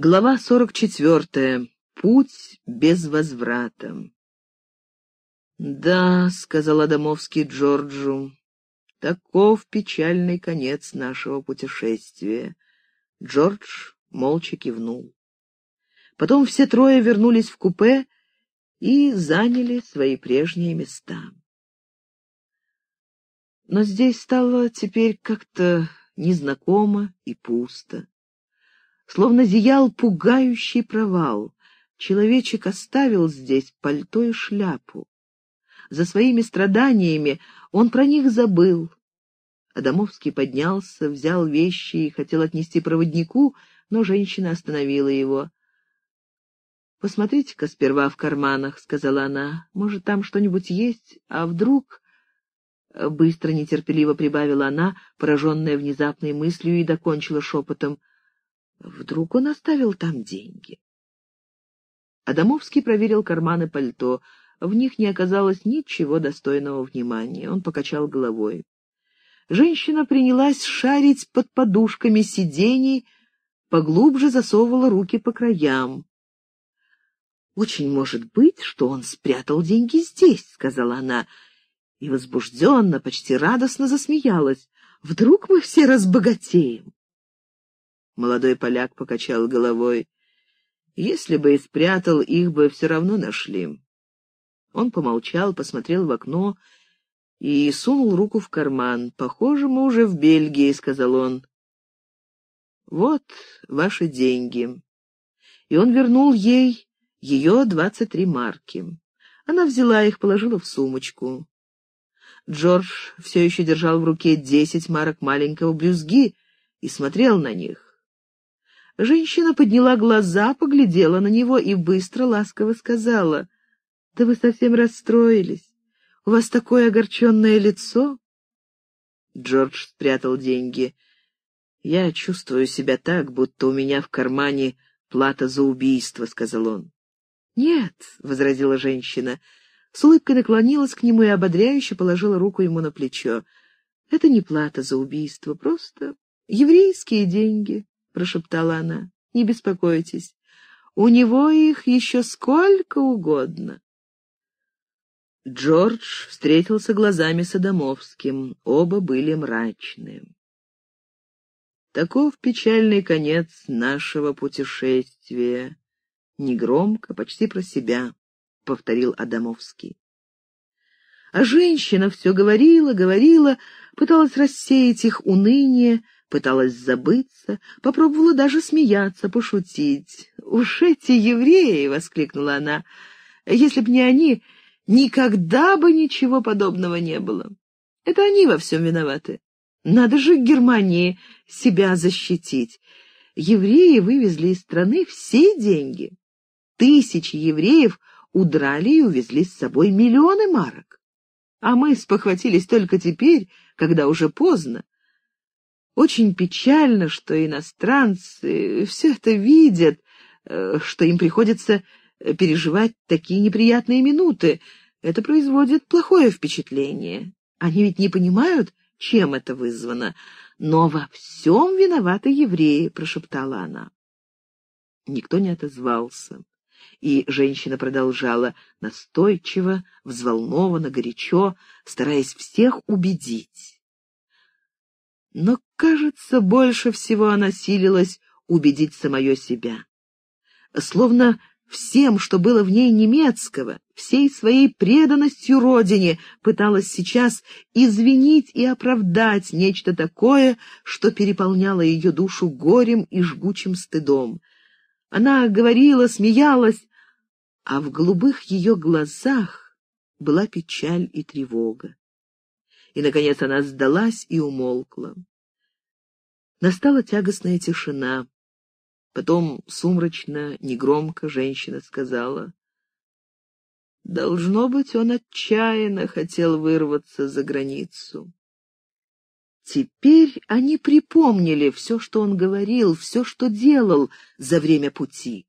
Глава сорок четвертая. Путь без возврата. «Да», — сказал Адамовский Джорджу, — «таков печальный конец нашего путешествия». Джордж молча кивнул. Потом все трое вернулись в купе и заняли свои прежние места. Но здесь стало теперь как-то незнакомо и пусто словно зиял пугающий провал. Человечек оставил здесь пальто и шляпу. За своими страданиями он про них забыл. Адамовский поднялся, взял вещи и хотел отнести проводнику, но женщина остановила его. «Посмотрите-ка сперва в карманах», — сказала она. «Может, там что-нибудь есть? А вдруг...» Быстро, нетерпеливо прибавила она, пораженная внезапной мыслью, и докончила шепотом. Вдруг он оставил там деньги? Адамовский проверил карманы пальто. В них не оказалось ничего достойного внимания. Он покачал головой. Женщина принялась шарить под подушками сидений, поглубже засовывала руки по краям. «Очень может быть, что он спрятал деньги здесь», — сказала она, и возбужденно, почти радостно засмеялась. «Вдруг мы все разбогатеем?» Молодой поляк покачал головой. Если бы и спрятал, их бы все равно нашли. Он помолчал, посмотрел в окно и сунул руку в карман. «Похоже, мы уже в Бельгии», — сказал он. «Вот ваши деньги». И он вернул ей ее двадцать три марки. Она взяла их, положила в сумочку. Джордж все еще держал в руке десять марок маленького брюзги и смотрел на них. Женщина подняла глаза, поглядела на него и быстро, ласково сказала, «Да вы совсем расстроились. У вас такое огорченное лицо». Джордж спрятал деньги. «Я чувствую себя так, будто у меня в кармане плата за убийство», — сказал он. «Нет», — возразила женщина, с улыбкой наклонилась к нему и ободряюще положила руку ему на плечо. «Это не плата за убийство, просто еврейские деньги» прошептала она. «Не беспокойтесь, у него их еще сколько угодно». Джордж встретился глазами с Адамовским. Оба были мрачны. Таков печальный конец нашего путешествия. Негромко, почти про себя, — повторил Адамовский. А женщина все говорила, говорила, пыталась рассеять их уныние, пыталась забыться, попробовала даже смеяться, пошутить. «Уж эти евреи!» — воскликнула она. «Если б не они, никогда бы ничего подобного не было. Это они во всем виноваты. Надо же Германии себя защитить. Евреи вывезли из страны все деньги. Тысячи евреев удрали и увезли с собой миллионы марок. А мы спохватились только теперь, когда уже поздно. Очень печально, что иностранцы все это видят, э, что им приходится э, переживать такие неприятные минуты. Это производит плохое впечатление. Они ведь не понимают, чем это вызвано. Но во всем виноваты евреи, — прошептала она. Никто не отозвался. И женщина продолжала настойчиво, взволнованно, горячо, стараясь всех убедить. Но, кажется, больше всего она силилась убедить самое себя. Словно всем, что было в ней немецкого, всей своей преданностью родине, пыталась сейчас извинить и оправдать нечто такое, что переполняло ее душу горем и жгучим стыдом. Она говорила, смеялась, а в голубых ее глазах была печаль и тревога и, наконец, она сдалась и умолкла. Настала тягостная тишина. Потом сумрачно, негромко женщина сказала, «Должно быть, он отчаянно хотел вырваться за границу». Теперь они припомнили все, что он говорил, все, что делал за время пути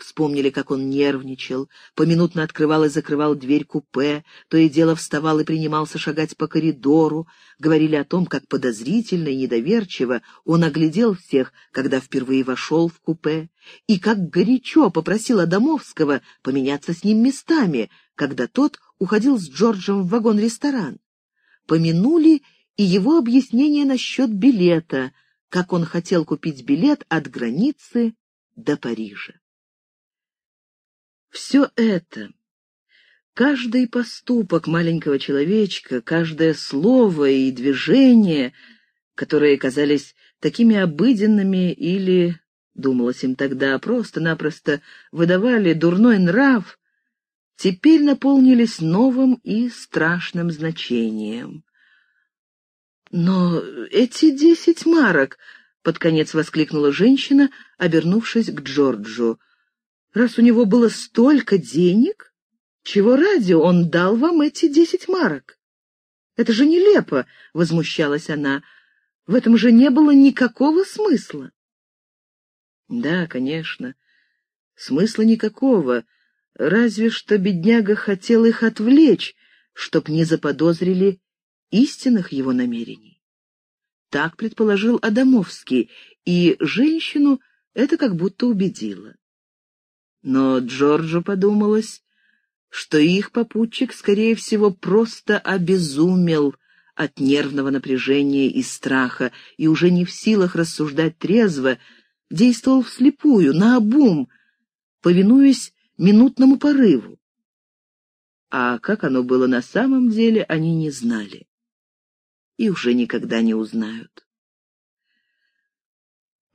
Вспомнили, как он нервничал, поминутно открывал и закрывал дверь купе, то и дело вставал и принимался шагать по коридору. Говорили о том, как подозрительно и недоверчиво он оглядел всех, когда впервые вошел в купе, и как горячо попросил Адамовского поменяться с ним местами, когда тот уходил с Джорджем в вагон-ресторан. Помянули и его объяснение насчет билета, как он хотел купить билет от границы до Парижа. Все это, каждый поступок маленького человечка, каждое слово и движение, которые казались такими обыденными или, думалось им тогда, просто-напросто выдавали дурной нрав, теперь наполнились новым и страшным значением. «Но эти десять марок!» — под конец воскликнула женщина, обернувшись к Джорджу — Раз у него было столько денег, чего ради он дал вам эти десять марок? Это же нелепо, — возмущалась она. В этом же не было никакого смысла. Да, конечно, смысла никакого, разве что бедняга хотел их отвлечь, чтоб не заподозрили истинных его намерений. Так предположил Адамовский, и женщину это как будто убедило. Но Джорджу подумалось, что их попутчик, скорее всего, просто обезумел от нервного напряжения и страха и уже не в силах рассуждать трезво, действовал вслепую, наобум, повинуясь минутному порыву. А как оно было на самом деле, они не знали и уже никогда не узнают.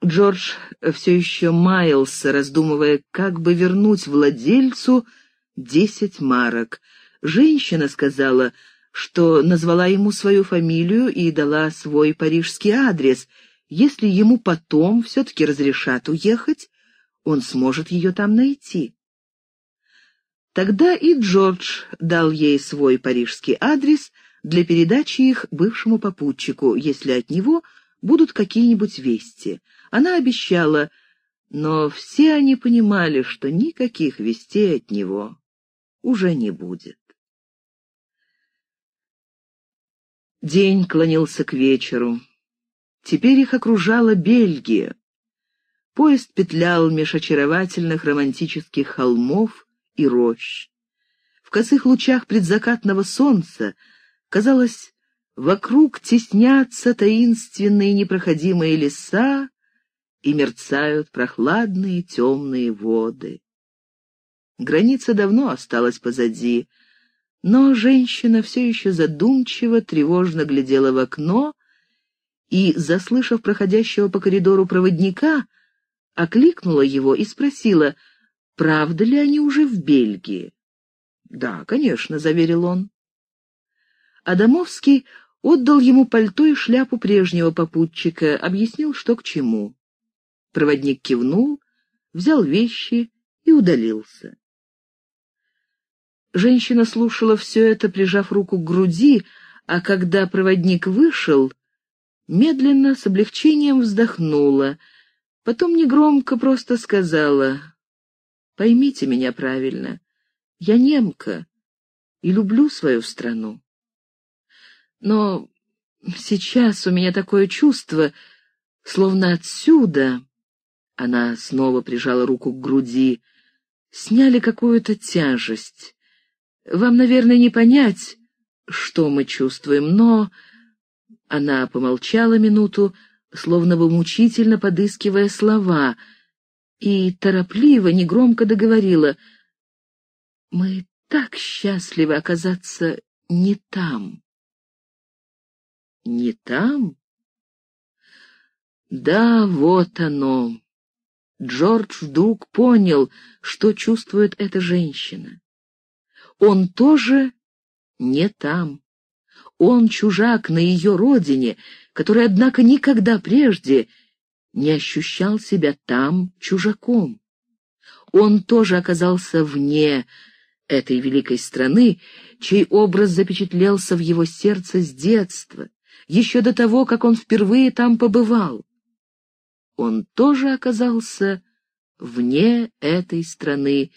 Джордж все еще маялся, раздумывая, как бы вернуть владельцу десять марок. Женщина сказала, что назвала ему свою фамилию и дала свой парижский адрес. Если ему потом все-таки разрешат уехать, он сможет ее там найти. Тогда и Джордж дал ей свой парижский адрес для передачи их бывшему попутчику, если от него будут какие-нибудь вести — она обещала, но все они понимали, что никаких вестей от него уже не будет. День клонился к вечеру. Теперь их окружала Бельгия. Поезд петлял меж очаровательных романтических холмов и рощ. В косых лучах предзакатного солнца, казалось, вокруг теснятся таинственные непроходимые леса и мерцают прохладные темные воды. Граница давно осталась позади, но женщина все еще задумчиво, тревожно глядела в окно и, заслышав проходящего по коридору проводника, окликнула его и спросила, правда ли они уже в Бельгии. «Да, конечно», — заверил он. Адамовский отдал ему пальто и шляпу прежнего попутчика, объяснил, что к чему. Проводник кивнул, взял вещи и удалился. Женщина слушала все это, прижав руку к груди, а когда проводник вышел, медленно, с облегчением вздохнула, потом негромко просто сказала, «Поймите меня правильно, я немка и люблю свою страну. Но сейчас у меня такое чувство, словно отсюда, она снова прижала руку к груди. Сняли какую-то тяжесть. Вам, наверное, не понять, что мы чувствуем, но... Она помолчала минуту, словно бы мучительно подыскивая слова, и торопливо, негромко договорила. «Мы так счастливы оказаться не там». «Не там?» «Да, вот оно». Джордж вдруг понял, что чувствует эта женщина. Он тоже не там. Он чужак на ее родине, который, однако, никогда прежде не ощущал себя там чужаком. Он тоже оказался вне этой великой страны, чей образ запечатлелся в его сердце с детства, еще до того, как он впервые там побывал он тоже оказался вне этой страны,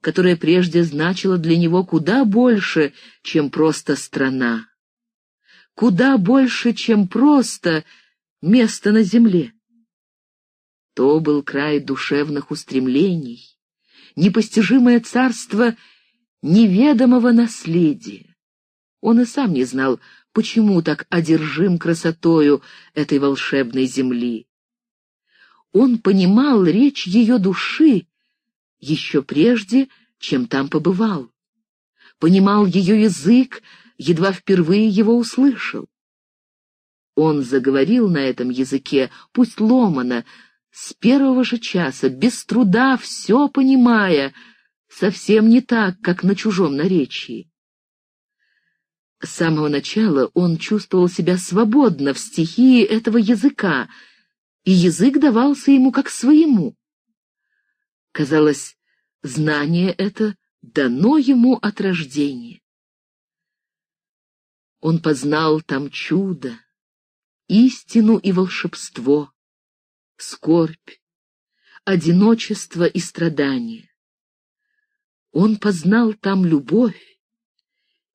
которая прежде значила для него куда больше, чем просто страна, куда больше, чем просто место на земле. То был край душевных устремлений, непостижимое царство неведомого наследия. Он и сам не знал, почему так одержим красотою этой волшебной земли. Он понимал речь ее души еще прежде, чем там побывал. Понимал ее язык, едва впервые его услышал. Он заговорил на этом языке, пусть ломано, с первого же часа, без труда, все понимая, совсем не так, как на чужом наречии. С самого начала он чувствовал себя свободно в стихии этого языка, и язык давался ему как своему. Казалось, знание это дано ему от рождения. Он познал там чудо, истину и волшебство, скорбь, одиночество и страдание. Он познал там любовь,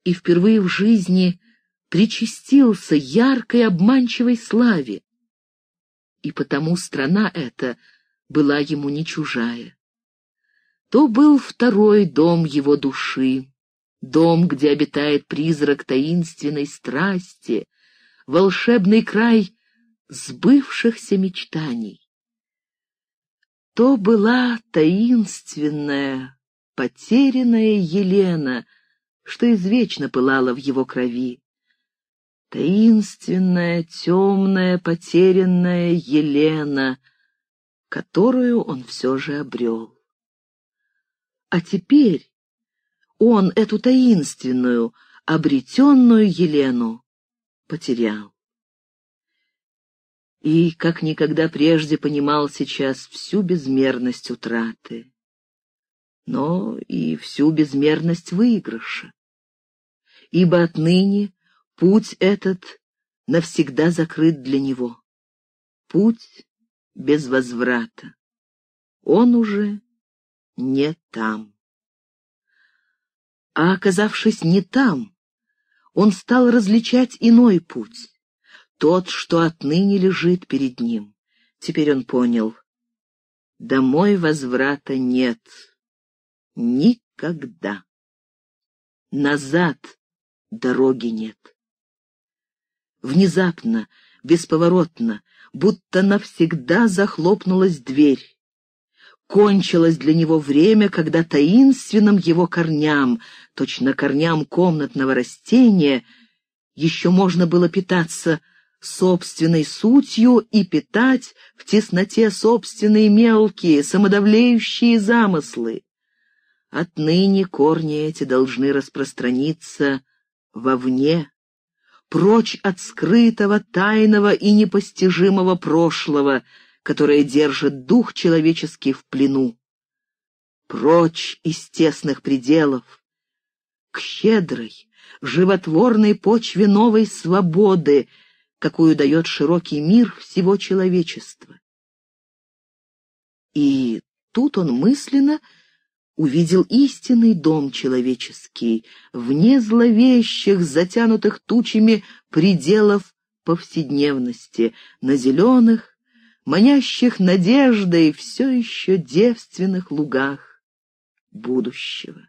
и впервые в жизни причастился яркой обманчивой славе. И потому страна эта была ему не чужая. То был второй дом его души, дом, где обитает призрак таинственной страсти, волшебный край сбывшихся мечтаний. То была таинственная, потерянная Елена — что извечно пылало в его крови. Таинственная, темная, потерянная Елена, которую он все же обрел. А теперь он эту таинственную, обретенную Елену потерял. И, как никогда прежде, понимал сейчас всю безмерность утраты, но и всю безмерность выигрыша ибо отныне путь этот навсегда закрыт для него. Путь без возврата. Он уже не там. А оказавшись не там, он стал различать иной путь, тот, что отныне лежит перед ним. Теперь он понял, домой возврата нет. Никогда. Назад дороги нет. Внезапно, бесповоротно, будто навсегда захлопнулась дверь. Кончилось для него время, когда таинственным его корням, точно корням комнатного растения, еще можно было питаться собственной сутью и питать в тесноте собственные мелкие, самодавлеющие замыслы. Отныне корни эти должны распространиться вовне, прочь от скрытого, тайного и непостижимого прошлого, которое держит дух человеческий в плену. Прочь из тесных пределов, к щедрой, животворной почве новой свободы, какую дает широкий мир всего человечества. И тут он мысленно увидел истинный дом человеческий, вне зловещих, затянутых тучами пределов повседневности, на зеленых, манящих надеждой все еще девственных лугах будущего.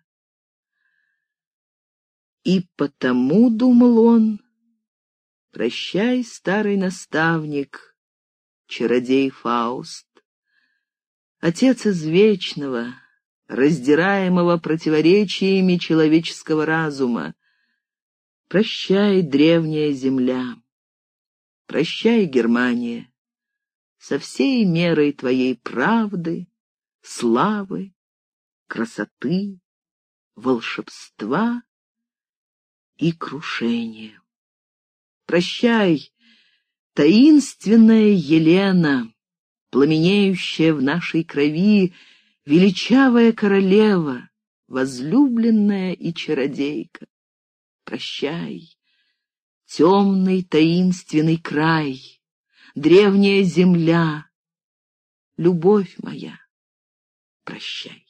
И потому, думал он, прощай, старый наставник, чародей Фауст, отец из вечного, раздираемого противоречиями человеческого разума. Прощай, древняя земля, прощай, Германия, со всей мерой твоей правды, славы, красоты, волшебства и крушения. Прощай, таинственная Елена, пламенеющая в нашей крови величавая королева, возлюбленная и чародейка. Прощай, темный таинственный край, древняя земля, любовь моя, прощай.